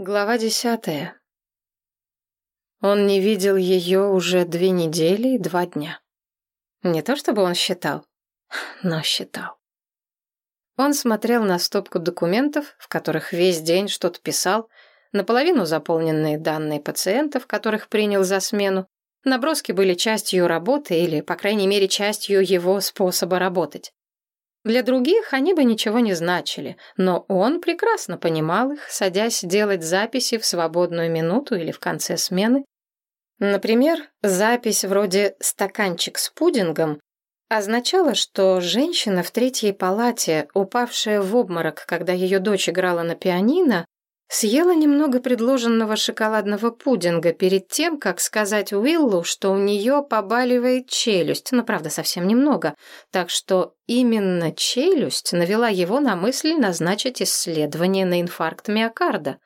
Глава десятая. Он не видел ее уже две недели и два дня. Не то чтобы он считал, но считал. Он смотрел на стопку документов, в которых весь день что-то писал, наполовину заполненные данные пациентов, которых принял за смену. Наброски были частью работы или, по крайней мере, частью его способа работать. Для других они бы ничего не значили, но он прекрасно понимал их, садясь делать записи в свободную минуту или в конце смены. Например, запись вроде «стаканчик с пудингом» означала, что женщина в третьей палате, упавшая в обморок, когда ее дочь играла на пианино, Съела немного предложенного шоколадного пудинга перед тем, как сказать Уиллу, что у нее побаливает челюсть, но, правда, совсем немного, так что именно челюсть навела его на мысль назначить исследование на инфаркт миокарда.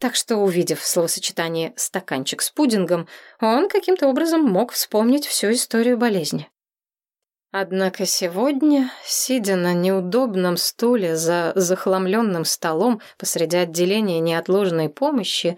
Так что, увидев словосочетание «стаканчик с пудингом», он каким-то образом мог вспомнить всю историю болезни. Однако сегодня, сидя на неудобном стуле за захламленным столом посреди отделения неотложной помощи,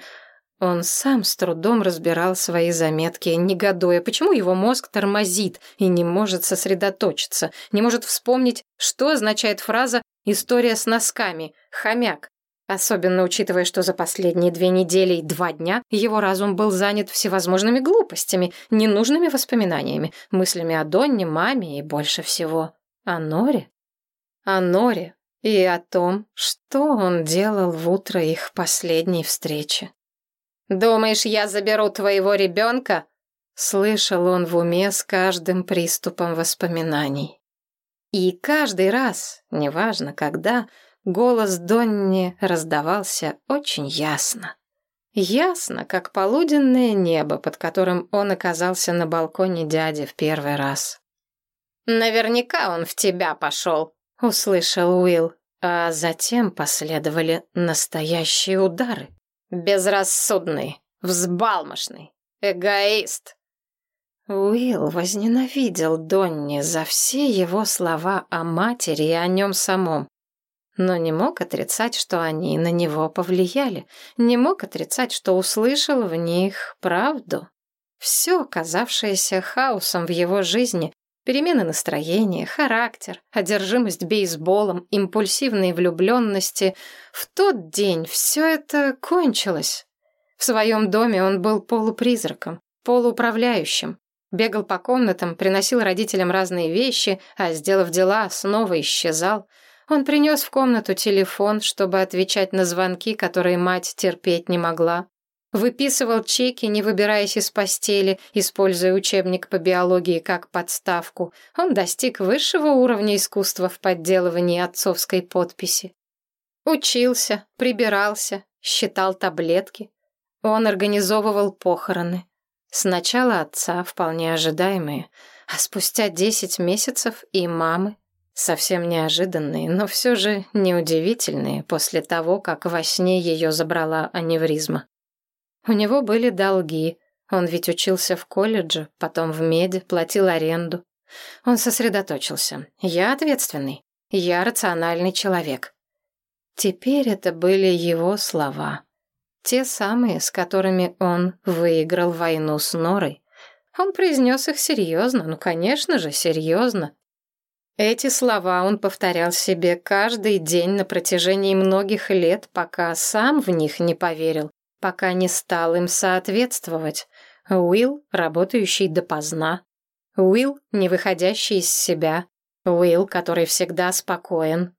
он сам с трудом разбирал свои заметки, негодуя, почему его мозг тормозит и не может сосредоточиться, не может вспомнить, что означает фраза «история с носками», «хомяк», Особенно учитывая, что за последние две недели и два дня его разум был занят всевозможными глупостями, ненужными воспоминаниями, мыслями о Донне, маме и больше всего о Норе. О Норе и о том, что он делал в утро их последней встречи. «Думаешь, я заберу твоего ребенка?» Слышал он в уме с каждым приступом воспоминаний. И каждый раз, неважно когда, Голос Донни раздавался очень ясно. Ясно, как полуденное небо, под которым он оказался на балконе дяди в первый раз. «Наверняка он в тебя пошел», — услышал Уилл, а затем последовали настоящие удары. «Безрассудный, взбалмошный, эгоист». Уилл возненавидел Донни за все его слова о матери и о нем самом но не мог отрицать, что они на него повлияли, не мог отрицать, что услышал в них правду. Все, казавшееся хаосом в его жизни, перемены настроения, характер, одержимость бейсболом, импульсивные влюбленности, в тот день все это кончилось. В своем доме он был полупризраком, полууправляющим, бегал по комнатам, приносил родителям разные вещи, а, сделав дела, снова исчезал — он принес в комнату телефон, чтобы отвечать на звонки, которые мать терпеть не могла. Выписывал чеки, не выбираясь из постели, используя учебник по биологии как подставку. Он достиг высшего уровня искусства в подделывании отцовской подписи. Учился, прибирался, считал таблетки. Он организовывал похороны. Сначала отца, вполне ожидаемые, а спустя десять месяцев и мамы. Совсем неожиданные, но все же неудивительные после того, как во сне ее забрала аневризма. У него были долги, он ведь учился в колледже, потом в меди, платил аренду. Он сосредоточился. Я ответственный, я рациональный человек. Теперь это были его слова. Те самые, с которыми он выиграл войну с Норой. Он произнес их серьезно, ну, конечно же, серьезно, эти слова он повторял себе каждый день на протяжении многих лет, пока сам в них не поверил, пока не стал им соответствовать. Уилл, работающий допоздна. Уилл, не выходящий из себя. Уилл, который всегда спокоен.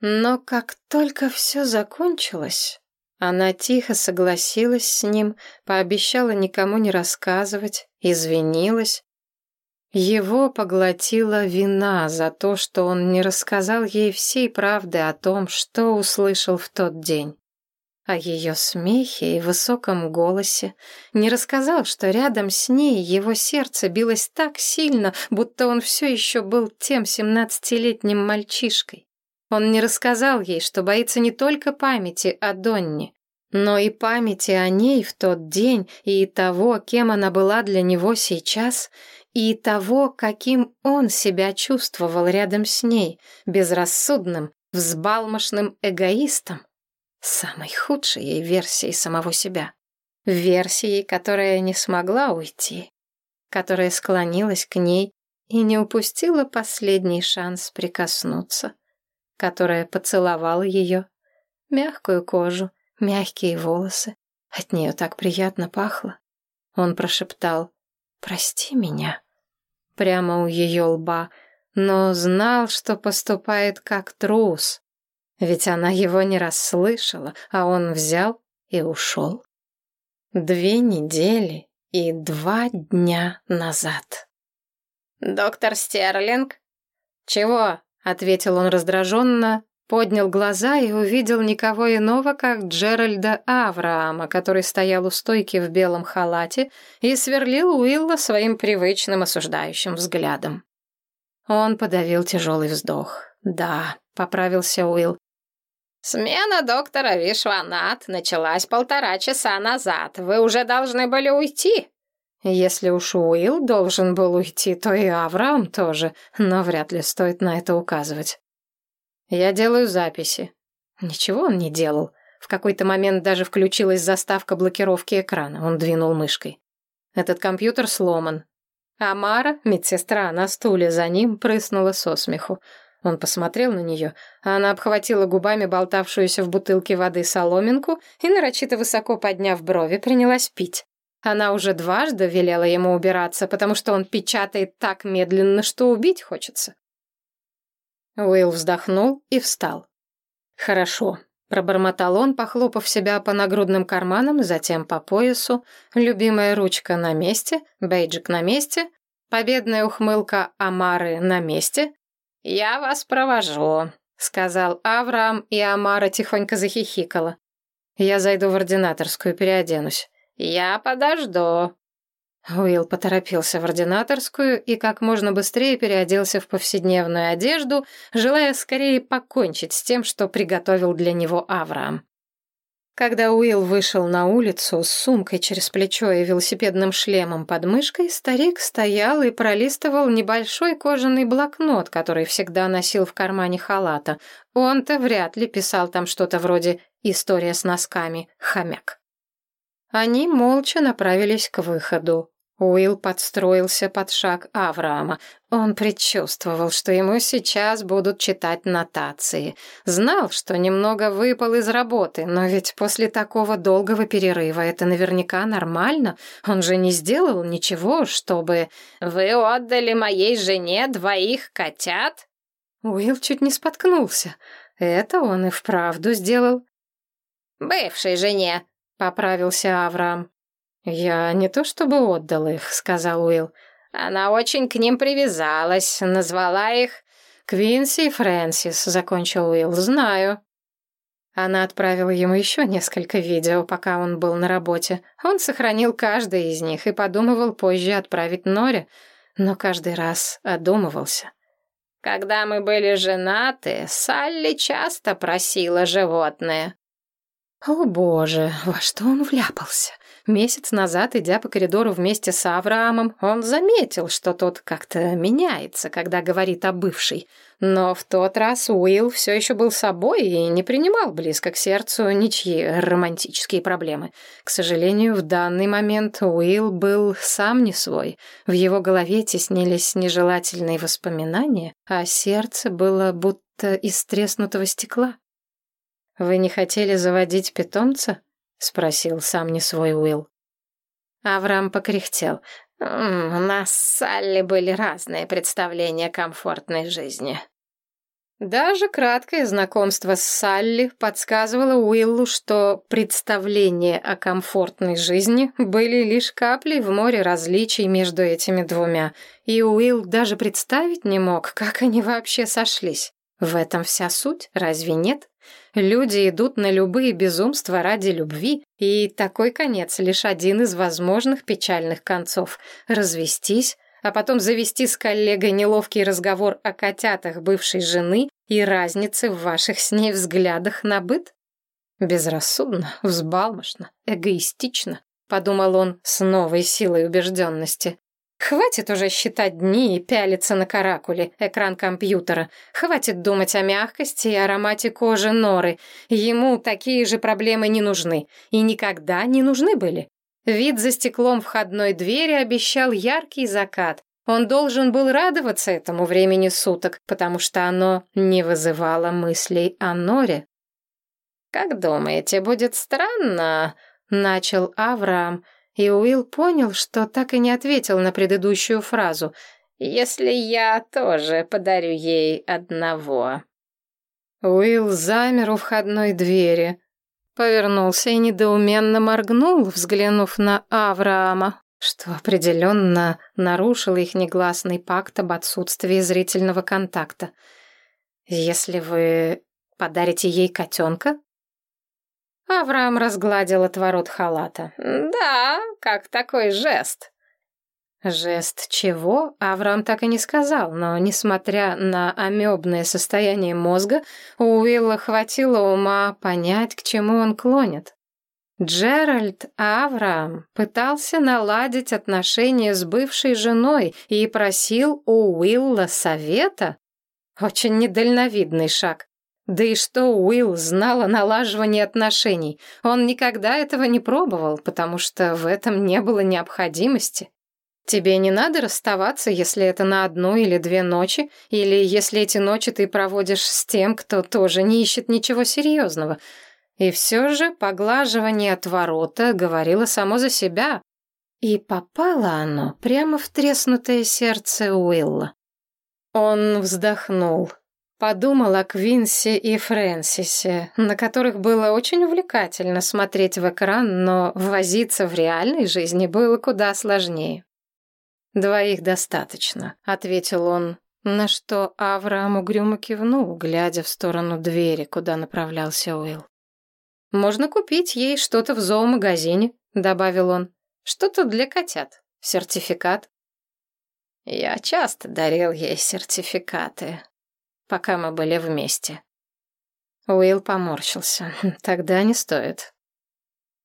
Но как только все закончилось, она тихо согласилась с ним, пообещала никому не рассказывать, извинилась, его поглотила вина за то, что он не рассказал ей всей правды о том, что услышал в тот день. О ее смехе и высоком голосе. Не рассказал, что рядом с ней его сердце билось так сильно, будто он все еще был тем семнадцатилетним мальчишкой. Он не рассказал ей, что боится не только памяти о Донне, но и памяти о ней в тот день и того, кем она была для него сейчас, и того, каким он себя чувствовал рядом с ней, безрассудным, взбалмошным эгоистом. самой худшей версией самого себя. Версией, которая не смогла уйти, которая склонилась к ней и не упустила последний шанс прикоснуться, которая поцеловала ее, мягкую кожу, мягкие волосы. От нее так приятно пахло. Он прошептал «Прости меня» прямо у ее лба, но знал, что поступает как трус, ведь она его не расслышала, а он взял и ушел. Две недели и два дня назад. «Доктор Стерлинг?» «Чего?» — ответил он раздраженно, поднял глаза и увидел никого иного, как Джеральда Авраама, который стоял у стойки в белом халате и сверлил Уилла своим привычным осуждающим взглядом. Он подавил тяжелый вздох. «Да», — поправился Уилл, «Смена доктора Вишванат началась полтора часа назад. Вы уже должны были уйти». Если уж Уилл должен был уйти, то и Авраам тоже, но вряд ли стоит на это указывать. Я делаю записи. Ничего он не делал. В какой-то момент даже включилась заставка блокировки экрана. Он двинул мышкой. Этот компьютер сломан. Амара, медсестра на стуле за ним, прыснула со смеху. Он посмотрел на нее, а она обхватила губами болтавшуюся в бутылке воды соломинку и, нарочито высоко подняв брови, принялась пить. Она уже дважды велела ему убираться, потому что он печатает так медленно, что убить хочется. Уилл вздохнул и встал. «Хорошо», — пробормотал он, похлопав себя по нагрудным карманам, затем по поясу. Любимая ручка на месте, бейджик на месте, победная ухмылка Амары на месте, «Я вас провожу», — сказал Авраам, и Амара тихонько захихикала. «Я зайду в ординаторскую, переоденусь». «Я подожду». Уилл поторопился в ординаторскую и как можно быстрее переоделся в повседневную одежду, желая скорее покончить с тем, что приготовил для него Авраам. Когда Уилл вышел на улицу с сумкой через плечо и велосипедным шлемом под мышкой, старик стоял и пролистывал небольшой кожаный блокнот, который всегда носил в кармане халата. Он-то вряд ли писал там что-то вроде «История с носками. Хомяк». Они молча направились к выходу. Уилл подстроился под шаг Авраама. Он предчувствовал, что ему сейчас будут читать нотации. Знал, что немного выпал из работы, но ведь после такого долгого перерыва это наверняка нормально. Он же не сделал ничего, чтобы... «Вы отдали моей жене двоих котят?» Уилл чуть не споткнулся. Это он и вправду сделал. «Бывшей жене», — поправился Авраам. «Я не то чтобы отдал их», — сказал Уилл. «Она очень к ним привязалась, назвала их Квинси и Фрэнсис», — закончил Уилл. «Знаю». Она отправила ему еще несколько видео, пока он был на работе. Он сохранил каждое из них и подумывал позже отправить Норе, но каждый раз одумывался. «Когда мы были женаты, Салли часто просила животное». О боже, во что он вляпался? Месяц назад, идя по коридору вместе с Авраамом, он заметил, что тот как-то меняется, когда говорит о бывшей. Но в тот раз Уилл все еще был собой и не принимал близко к сердцу ничьи романтические проблемы. К сожалению, в данный момент Уилл был сам не свой. В его голове теснились нежелательные воспоминания, а сердце было будто из треснутого стекла. «Вы не хотели заводить питомца?» — спросил сам не свой Уилл. Авраам покряхтел. «У нас с Салли были разные представления комфортной жизни». Даже краткое знакомство с Салли подсказывало Уиллу, что представления о комфортной жизни были лишь каплей в море различий между этими двумя, и Уилл даже представить не мог, как они вообще сошлись. В этом вся суть, разве нет? Люди идут на любые безумства ради любви, и такой конец лишь один из возможных печальных концов — развестись, а потом завести с коллегой неловкий разговор о котятах бывшей жены и разнице в ваших с ней взглядах на быт? Безрассудно, взбалмошно, эгоистично, подумал он с новой силой убежденности. Хватит уже считать дни и пялиться на каракуле, экран компьютера. Хватит думать о мягкости и аромате кожи норы. Ему такие же проблемы не нужны. И никогда не нужны были. Вид за стеклом входной двери обещал яркий закат. Он должен был радоваться этому времени суток, потому что оно не вызывало мыслей о Норе. «Как думаете, будет странно?» — начал Авраам, и Уилл понял, что так и не ответил на предыдущую фразу «Если я тоже подарю ей одного». Уилл замер у входной двери, повернулся и недоуменно моргнул, взглянув на Авраама что определенно нарушило их негласный пакт об отсутствии зрительного контакта. «Если вы подарите ей котенка?» Авраам разгладил отворот халата. «Да, как такой жест». Жест чего, Авраам так и не сказал, но, несмотря на амебное состояние мозга, у Уилла хватило ума понять, к чему он клонит. Джеральд Авраам пытался наладить отношения с бывшей женой и просил у Уилла совета? Очень недальновидный шаг. Да и что Уилл знал о налаживании отношений? Он никогда этого не пробовал, потому что в этом не было необходимости. Тебе не надо расставаться, если это на одну или две ночи, или если эти ночи ты проводишь с тем, кто тоже не ищет ничего серьезного. И все же поглаживание отворота говорило само за себя, и попало оно прямо в треснутое сердце Уилла. Он вздохнул, подумал о Квинсе и Фрэнсисе, на которых было очень увлекательно смотреть в экран, но возиться в реальной жизни было куда сложнее. «Двоих достаточно», — ответил он, на что Авраам угрюмо кивнул, глядя в сторону двери, куда направлялся Уилл. «Можно купить ей что-то в зоомагазине», — добавил он. «Что-то для котят. Сертификат». «Я часто дарил ей сертификаты, пока мы были вместе». Уилл поморщился. «Тогда не стоит».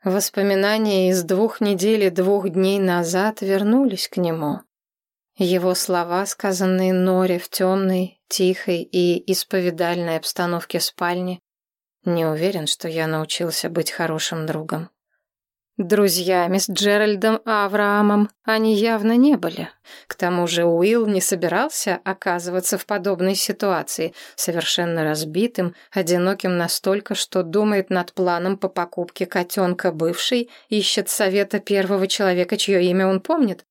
Воспоминания из двух недель и двух дней назад вернулись к нему. Его слова, сказанные Норе в темной, тихой и исповедальной обстановке спальни, не уверен, что я научился быть хорошим другом. Друзьями с Джеральдом Авраамом они явно не были. К тому же Уилл не собирался оказываться в подобной ситуации, совершенно разбитым, одиноким настолько, что думает над планом по покупке котенка бывшей, ищет совета первого человека, чье имя он помнит.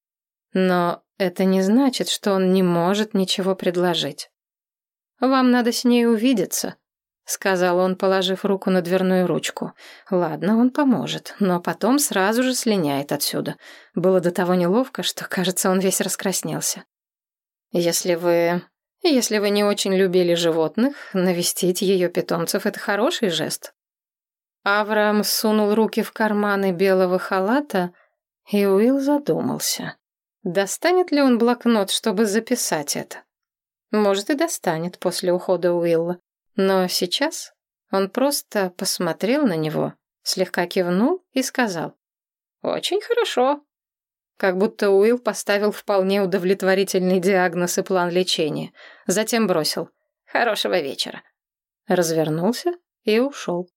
Но это не значит, что он не может ничего предложить. Вам надо с ней увидеться, — сказал он, положив руку на дверную ручку. «Ладно, он поможет, но потом сразу же слиняет отсюда». Было до того неловко, что, кажется, он весь раскраснелся. «Если вы... если вы не очень любили животных, навестить ее питомцев — это хороший жест». Авраам сунул руки в карманы белого халата, и Уилл задумался. Достанет ли он блокнот, чтобы записать это? Может, и достанет после ухода Уилла. Но сейчас он просто посмотрел на него, слегка кивнул и сказал «Очень хорошо». Как будто Уилл поставил вполне удовлетворительный диагноз и план лечения. Затем бросил «Хорошего вечера». Развернулся и ушел.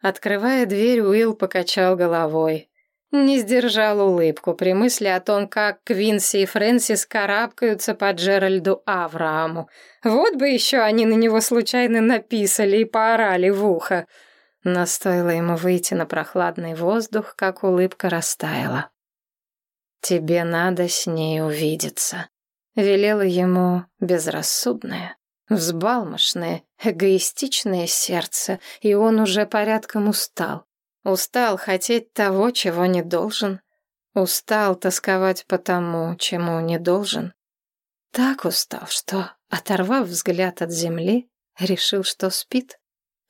Открывая дверь, Уилл покачал головой. Не сдержал улыбку при мысли о том, как Квинси и Фрэнсис карабкаются по Джеральду Аврааму. Вот бы еще они на него случайно написали и поорали в ухо. Но стоило ему выйти на прохладный воздух, как улыбка растаяла. «Тебе надо с ней увидеться», — велело ему безрассудное, взбалмошное, эгоистичное сердце, и он уже порядком устал. Устал хотеть того, чего не должен. Устал тосковать по тому, чему не должен. Так устал, что, оторвав взгляд от земли, решил, что спит,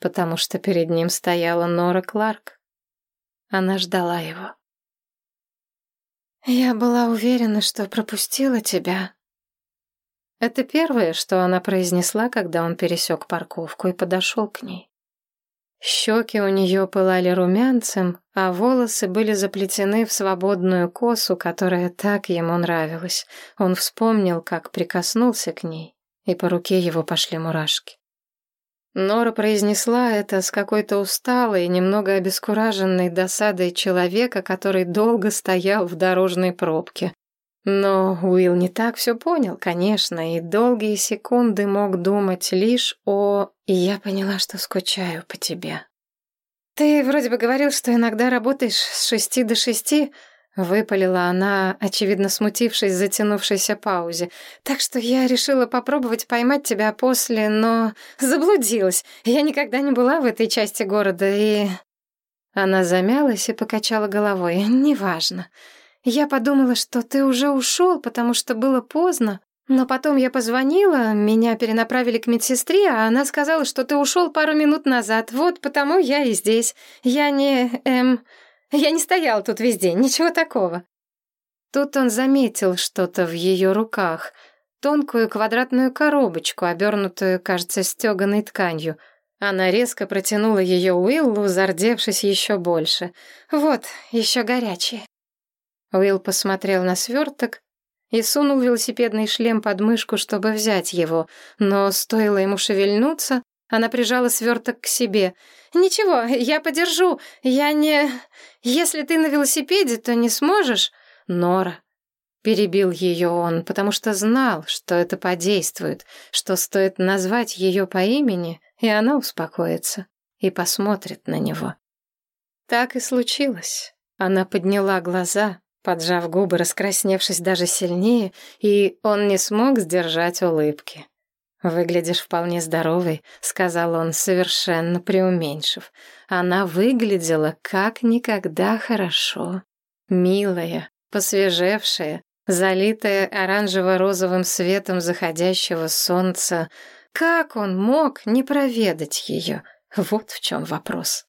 потому что перед ним стояла Нора Кларк. Она ждала его. «Я была уверена, что пропустила тебя». Это первое, что она произнесла, когда он пересек парковку и подошел к ней. Щеки у нее пылали румянцем, а волосы были заплетены в свободную косу, которая так ему нравилась. Он вспомнил, как прикоснулся к ней, и по руке его пошли мурашки. Нора произнесла это с какой-то усталой, немного обескураженной досадой человека, который долго стоял в дорожной пробке. Но Уилл не так все понял, конечно, и долгие секунды мог думать лишь о «я поняла, что скучаю по тебе». «Ты вроде бы говорил, что иногда работаешь с шести до шести», — выпалила она, очевидно смутившись затянувшейся паузе. «Так что я решила попробовать поймать тебя после, но заблудилась. Я никогда не была в этой части города, и...» Она замялась и покачала головой. «Неважно. Я подумала, что ты уже ушел, потому что было поздно. Но потом я позвонила, меня перенаправили к медсестре, а она сказала, что ты ушел пару минут назад. Вот потому я и здесь. Я не... эм... Я не стоял тут весь день, ничего такого. Тут он заметил что-то в ее руках. Тонкую квадратную коробочку, обернутую, кажется, стеганой тканью. Она резко протянула ее Уиллу, зардевшись еще больше. «Вот, еще горячие». Уилл посмотрел на сверток и сунул велосипедный шлем под мышку, чтобы взять его, но стоило ему шевельнуться, она прижала сверток к себе. «Ничего, я подержу. Я не... Если ты на велосипеде, то не сможешь...» «Нора...» Перебил ее он, потому что знал, что это подействует, что стоит назвать ее по имени, и она успокоится и посмотрит на него. Так и случилось. Она подняла глаза, поджав губы, раскрасневшись даже сильнее, и он не смог сдержать улыбки. «Выглядишь вполне здоровой», — сказал он, совершенно преуменьшив. Она выглядела как никогда хорошо. Милая, посвежевшая, залитая оранжево-розовым светом заходящего солнца. Как он мог не проведать ее? Вот в чем вопрос.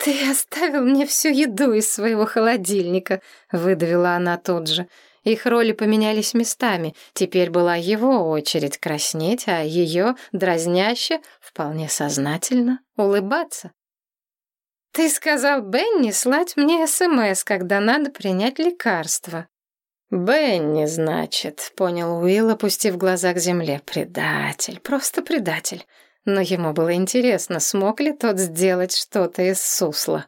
«Ты оставил мне всю еду из своего холодильника», — выдавила она тут же. Их роли поменялись местами. Теперь была его очередь краснеть, а ее, дразняще, вполне сознательно, улыбаться. «Ты сказал Бенни слать мне СМС, когда надо принять лекарство». «Бенни, значит», — понял Уилл, опустив глаза к земле. «Предатель, просто предатель но ему было интересно, смог ли тот сделать что-то из сусла.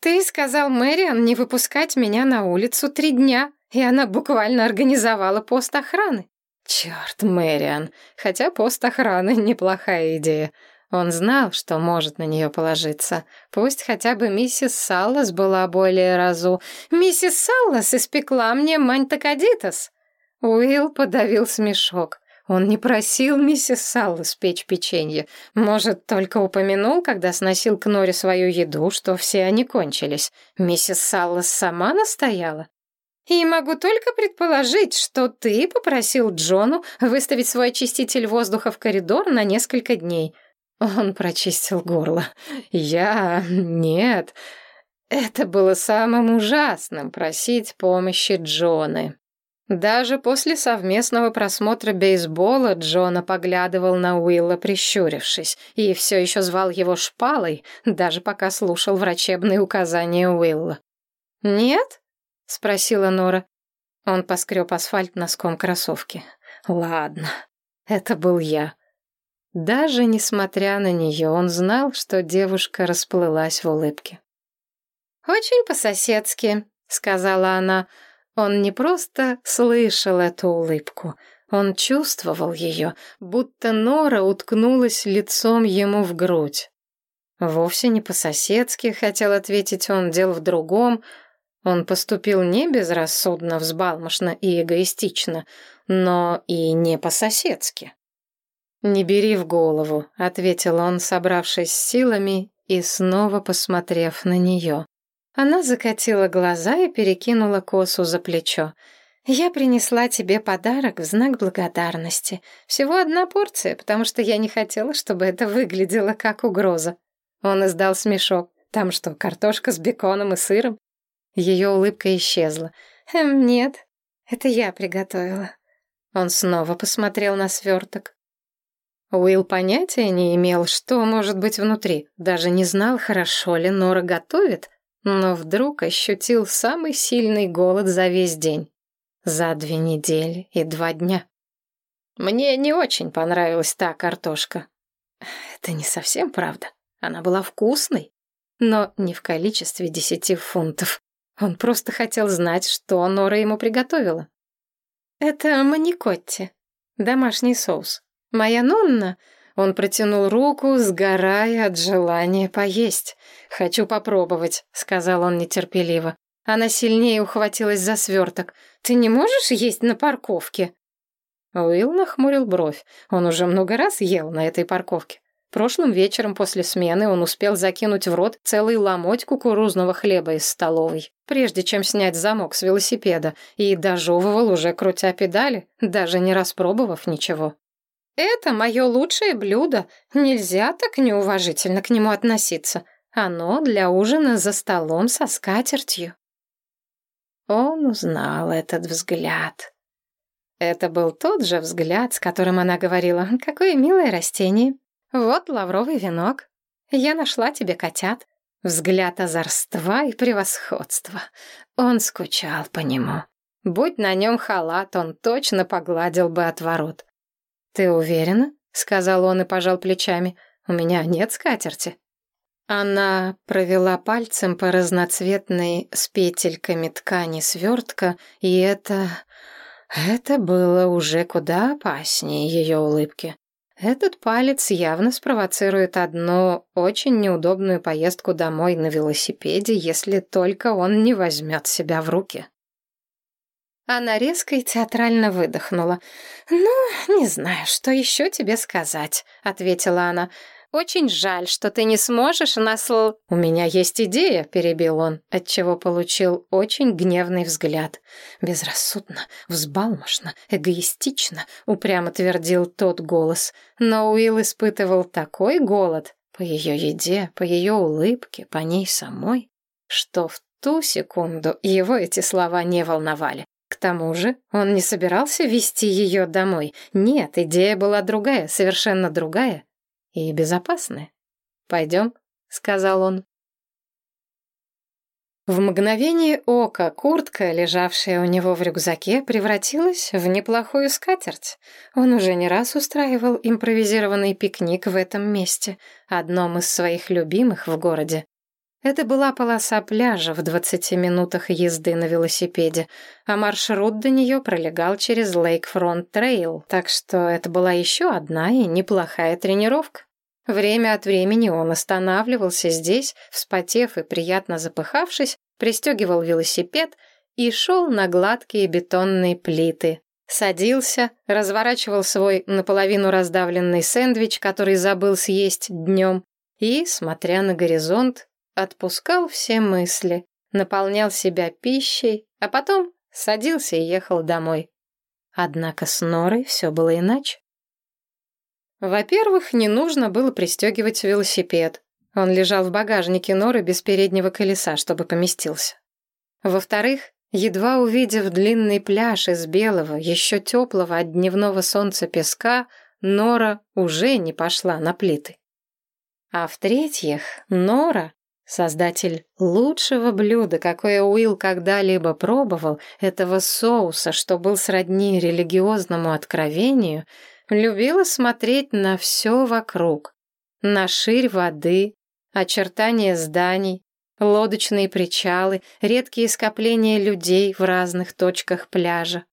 «Ты сказал Мэриан не выпускать меня на улицу три дня, и она буквально организовала пост охраны». «Черт, Мэриан, хотя пост охраны — неплохая идея». Он знал, что может на нее положиться. Пусть хотя бы миссис Саллас была более разу. «Миссис Саллас испекла мне мантакадитас!» Уилл подавил смешок. Он не просил миссис Салла спечь печенье. Может, только упомянул, когда сносил к Норе свою еду, что все они кончились. Миссис Салла сама настояла. И могу только предположить, что ты попросил Джону выставить свой очиститель воздуха в коридор на несколько дней. Он прочистил горло. Я... нет. Это было самым ужасным — просить помощи Джоны. Даже после совместного просмотра бейсбола Джона поглядывал на Уилла, прищурившись, и все еще звал его шпалой, даже пока слушал врачебные указания Уилла. «Нет?» — спросила Нора. Он поскреб асфальт носком кроссовки. «Ладно, это был я». Даже несмотря на нее, он знал, что девушка расплылась в улыбке. «Очень по-соседски», — сказала она, — он не просто слышал эту улыбку, он чувствовал ее, будто Нора уткнулась лицом ему в грудь. Вовсе не по-соседски, хотел ответить он, дел в другом. Он поступил не безрассудно, взбалмошно и эгоистично, но и не по-соседски. «Не бери в голову», — ответил он, собравшись с силами и снова посмотрев на нее. Она закатила глаза и перекинула косу за плечо. «Я принесла тебе подарок в знак благодарности. Всего одна порция, потому что я не хотела, чтобы это выглядело как угроза». Он издал смешок. «Там что, картошка с беконом и сыром?» Ее улыбка исчезла. «Эм, нет, это я приготовила». Он снова посмотрел на сверток. Уилл понятия не имел, что может быть внутри, даже не знал, хорошо ли Нора готовит, но вдруг ощутил самый сильный голод за весь день. За две недели и два дня. Мне не очень понравилась та картошка. Это не совсем правда. Она была вкусной, но не в количестве десяти фунтов. Он просто хотел знать, что Нора ему приготовила. Это маникотти, домашний соус. «Моя Нонна...» Он протянул руку, сгорая от желания поесть. «Хочу попробовать», — сказал он нетерпеливо. Она сильнее ухватилась за сверток. «Ты не можешь есть на парковке?» Уилл нахмурил бровь. Он уже много раз ел на этой парковке. Прошлым вечером после смены он успел закинуть в рот целый ломоть кукурузного хлеба из столовой, прежде чем снять замок с велосипеда, и дожевывал уже крутя педали, даже не распробовав ничего. Это мое лучшее блюдо. Нельзя так неуважительно к нему относиться. Оно для ужина за столом со скатертью. Он узнал этот взгляд. Это был тот же взгляд, с которым она говорила, «Какое милое растение! Вот лавровый венок. Я нашла тебе котят». Взгляд озорства и превосходства. Он скучал по нему. Будь на нем халат, он точно погладил бы отворот. «Ты уверена?» — сказал он и пожал плечами. «У меня нет скатерти». Она провела пальцем по разноцветной с петельками ткани свертка, и это... Это было уже куда опаснее ее улыбки. Этот палец явно спровоцирует одну очень неудобную поездку домой на велосипеде, если только он не возьмет себя в руки. Она резко и театрально выдохнула. «Ну, не знаю, что еще тебе сказать», — ответила она. «Очень жаль, что ты не сможешь насл...» «У меня есть идея», — перебил он, отчего получил очень гневный взгляд. «Безрассудно, взбалмошно, эгоистично», — упрямо твердил тот голос. Но Уилл испытывал такой голод по ее еде, по ее улыбке, по ней самой, что в ту секунду его эти слова не волновали. К тому же он не собирался вести ее домой. Нет, идея была другая, совершенно другая и безопасная. «Пойдем», — сказал он. В мгновение ока куртка, лежавшая у него в рюкзаке, превратилась в неплохую скатерть. Он уже не раз устраивал импровизированный пикник в этом месте, одном из своих любимых в городе. Это была полоса пляжа в 20 минутах езды на велосипеде, а маршрут до нее пролегал через Lakefront Trail, так что это была еще одна и неплохая тренировка. Время от времени он останавливался здесь, вспотев и приятно запыхавшись, пристегивал велосипед и шел на гладкие бетонные плиты. Садился, разворачивал свой наполовину раздавленный сэндвич, который забыл съесть днем, и, смотря на горизонт, отпускал все мысли, наполнял себя пищей, а потом садился и ехал домой. Однако с Норой все было иначе. Во-первых, не нужно было пристегивать велосипед. Он лежал в багажнике Норы без переднего колеса, чтобы поместился. Во-вторых, едва увидев длинный пляж из белого, еще теплого от дневного солнца песка, Нора уже не пошла на плиты. А в-третьих, Нора Создатель лучшего блюда, какое Уилл когда-либо пробовал, этого соуса, что был сродни религиозному откровению, любила смотреть на все вокруг. На ширь воды, очертания зданий, лодочные причалы, редкие скопления людей в разных точках пляжа.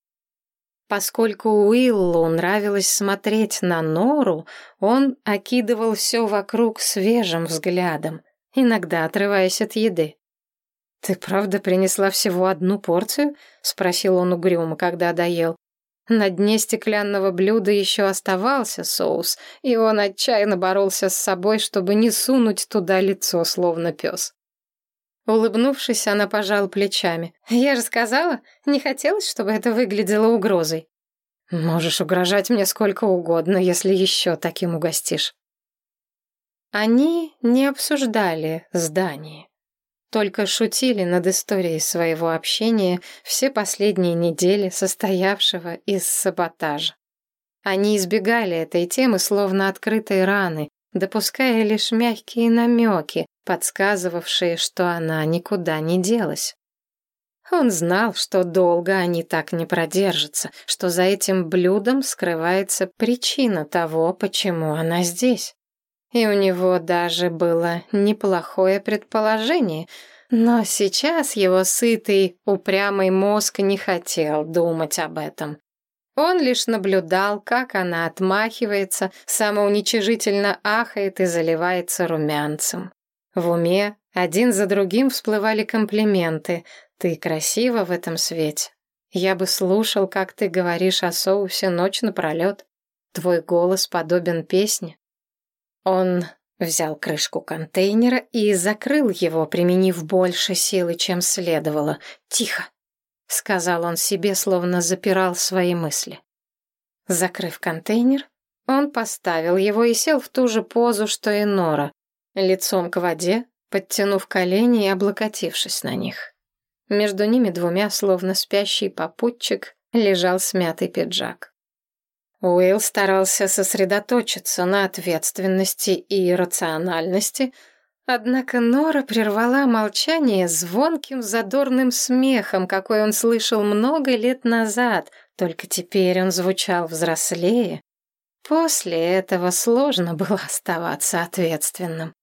Поскольку Уиллу нравилось смотреть на нору, он окидывал все вокруг свежим взглядом — иногда отрываясь от еды. «Ты правда принесла всего одну порцию?» — спросил он угрюмо, когда доел. На дне стеклянного блюда еще оставался соус, и он отчаянно боролся с собой, чтобы не сунуть туда лицо, словно пес. Улыбнувшись, она пожала плечами. «Я же сказала, не хотелось, чтобы это выглядело угрозой». «Можешь угрожать мне сколько угодно, если еще таким угостишь». Они не обсуждали здание, только шутили над историей своего общения все последние недели, состоявшего из саботажа. Они избегали этой темы словно открытой раны, допуская лишь мягкие намеки, подсказывавшие, что она никуда не делась. Он знал, что долго они так не продержатся, что за этим блюдом скрывается причина того, почему она здесь. И у него даже было неплохое предположение, но сейчас его сытый, упрямый мозг не хотел думать об этом. Он лишь наблюдал, как она отмахивается, самоуничижительно ахает и заливается румянцем. В уме один за другим всплывали комплименты. «Ты красива в этом свете. Я бы слушал, как ты говоришь о соусе ночь напролет. Твой голос подобен песне». Он взял крышку контейнера и закрыл его, применив больше силы, чем следовало. «Тихо!» — сказал он себе, словно запирал свои мысли. Закрыв контейнер, он поставил его и сел в ту же позу, что и Нора, лицом к воде, подтянув колени и облокотившись на них. Между ними двумя, словно спящий попутчик, лежал смятый пиджак. Уилл старался сосредоточиться на ответственности и рациональности, однако Нора прервала молчание звонким задорным смехом, какой он слышал много лет назад, только теперь он звучал взрослее. После этого сложно было оставаться ответственным.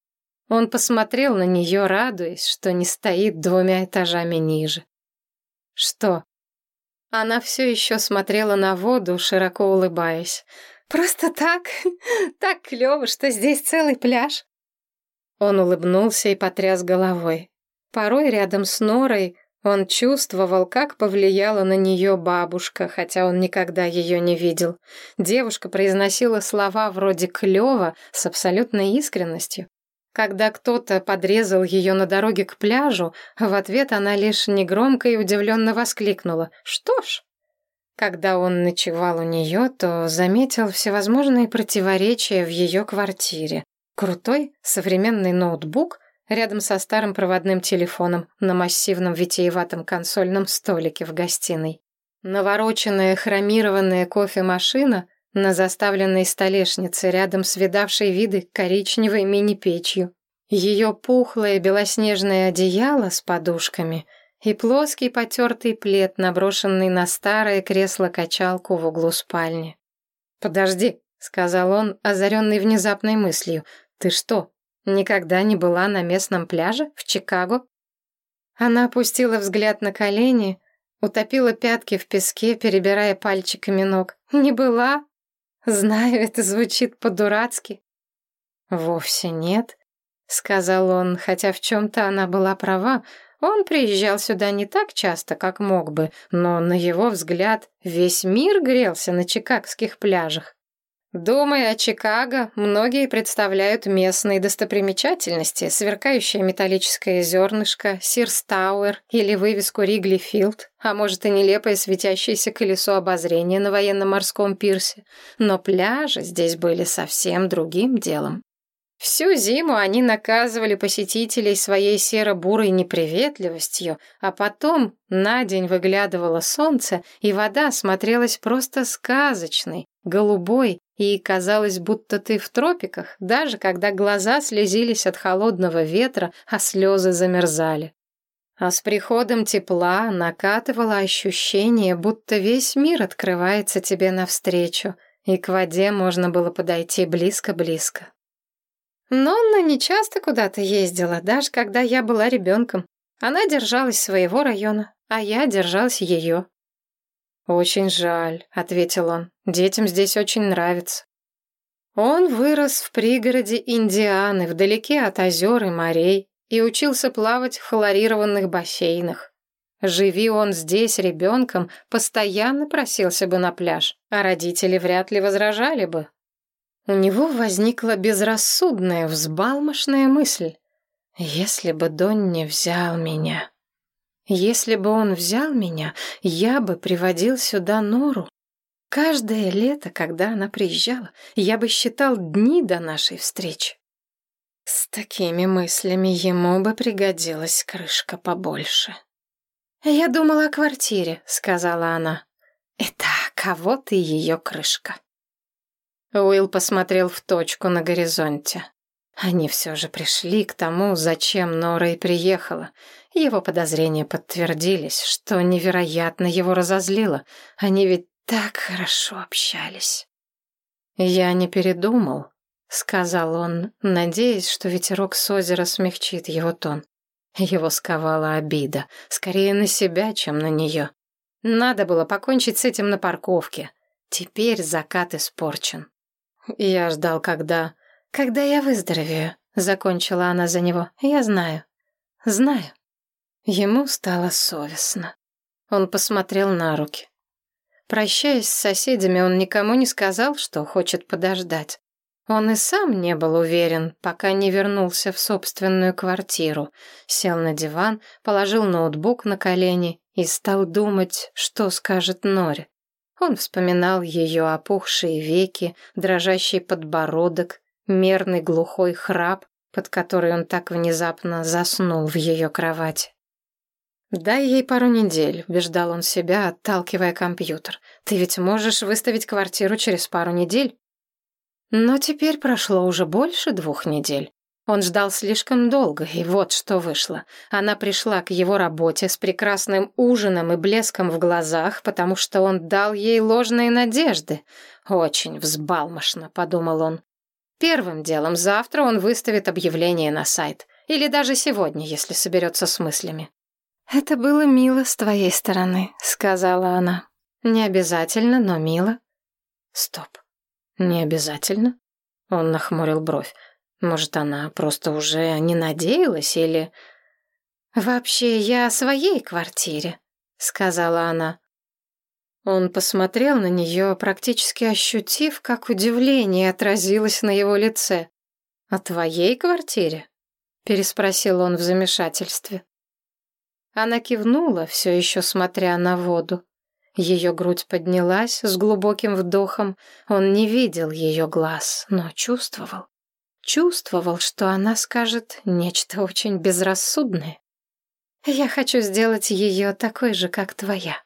Он посмотрел на нее, радуясь, что не стоит двумя этажами ниже. «Что?» Она все еще смотрела на воду, широко улыбаясь. «Просто так, так клево, что здесь целый пляж». Он улыбнулся и потряс головой. Порой рядом с Норой он чувствовал, как повлияла на нее бабушка, хотя он никогда ее не видел. Девушка произносила слова вроде «клево» с абсолютной искренностью. Когда кто-то подрезал ее на дороге к пляжу, в ответ она лишь негромко и удивленно воскликнула «Что ж?». Когда он ночевал у нее, то заметил всевозможные противоречия в ее квартире. Крутой современный ноутбук рядом со старым проводным телефоном на массивном витиеватом консольном столике в гостиной. Навороченная хромированная кофемашина на заставленной столешнице рядом с видавшей виды коричневой мини-печью. Ее пухлое белоснежное одеяло с подушками и плоский потертый плед, наброшенный на старое кресло-качалку в углу спальни. «Подожди», — сказал он, озаренный внезапной мыслью, — «ты что, никогда не была на местном пляже в Чикаго?» Она опустила взгляд на колени, утопила пятки в песке, перебирая пальчиками ног. «Не была?» Знаю, это звучит по-дурацки. Вовсе нет, сказал он, хотя в чем-то она была права. Он приезжал сюда не так часто, как мог бы, но, на его взгляд, весь мир грелся на чикагских пляжах. Думая о Чикаго, многие представляют местные достопримечательности, сверкающее металлическое зернышко, Сирс Тауэр или вывеску Ригли Филд, а может и нелепое светящееся колесо обозрения на военно-морском пирсе. Но пляжи здесь были совсем другим делом. Всю зиму они наказывали посетителей своей серо-бурой неприветливостью, а потом на день выглядывало солнце, и вода смотрелась просто сказочной, голубой, и казалось, будто ты в тропиках, даже когда глаза слезились от холодного ветра, а слезы замерзали. А с приходом тепла накатывало ощущение, будто весь мир открывается тебе навстречу, и к воде можно было подойти близко-близко. Нонна не часто куда-то ездила, даже когда я была ребенком. Она держалась своего района, а я держалась ее. «Очень жаль», — ответил он. «Детям здесь очень нравится». Он вырос в пригороде Индианы, вдалеке от озер и морей, и учился плавать в хлорированных бассейнах. Живи он здесь ребенком, постоянно просился бы на пляж, а родители вряд ли возражали бы. У него возникла безрассудная, взбалмошная мысль. «Если бы Донни взял меня...» Если бы он взял меня, я бы приводил сюда Нору. Каждое лето, когда она приезжала, я бы считал дни до нашей встречи. С такими мыслями ему бы пригодилась крышка побольше. «Я думала о квартире», — сказала она. «Это кого ты ее крышка?» Уилл посмотрел в точку на горизонте. Они все же пришли к тому, зачем Нора и приехала. Его подозрения подтвердились, что невероятно его разозлило. Они ведь так хорошо общались. «Я не передумал», — сказал он, надеясь, что ветерок с озера смягчит его тон. Его сковала обида, скорее на себя, чем на нее. Надо было покончить с этим на парковке. Теперь закат испорчен. Я ждал, когда... Когда я выздоровею, закончила она за него. Я знаю. Знаю. Ему стало совестно. Он посмотрел на руки. Прощаясь с соседями, он никому не сказал, что хочет подождать. Он и сам не был уверен, пока не вернулся в собственную квартиру. Сел на диван, положил ноутбук на колени и стал думать, что скажет Нори. Он вспоминал ее опухшие веки, дрожащий подбородок, мерный глухой храп, под который он так внезапно заснул в ее кровати. «Дай ей пару недель», — убеждал он себя, отталкивая компьютер. «Ты ведь можешь выставить квартиру через пару недель». Но теперь прошло уже больше двух недель. Он ждал слишком долго, и вот что вышло. Она пришла к его работе с прекрасным ужином и блеском в глазах, потому что он дал ей ложные надежды. «Очень взбалмошно», — подумал он. Первым делом завтра он выставит объявление на сайт. Или даже сегодня, если соберется с мыслями. «Это было мило с твоей стороны», — сказала она. «Не обязательно, но мило». «Стоп. Не обязательно?» Он нахмурил бровь. «Может, она просто уже не надеялась или...» «Вообще, я о своей квартире», — сказала она. Он посмотрел на нее, практически ощутив, как удивление отразилось на его лице. «О твоей квартире?» — переспросил он в замешательстве. Она кивнула, все еще смотря на воду. Ее грудь поднялась с глубоким вдохом. Он не видел ее глаз, но чувствовал. Чувствовал, что она скажет нечто очень безрассудное. «Я хочу сделать ее такой же, как твоя».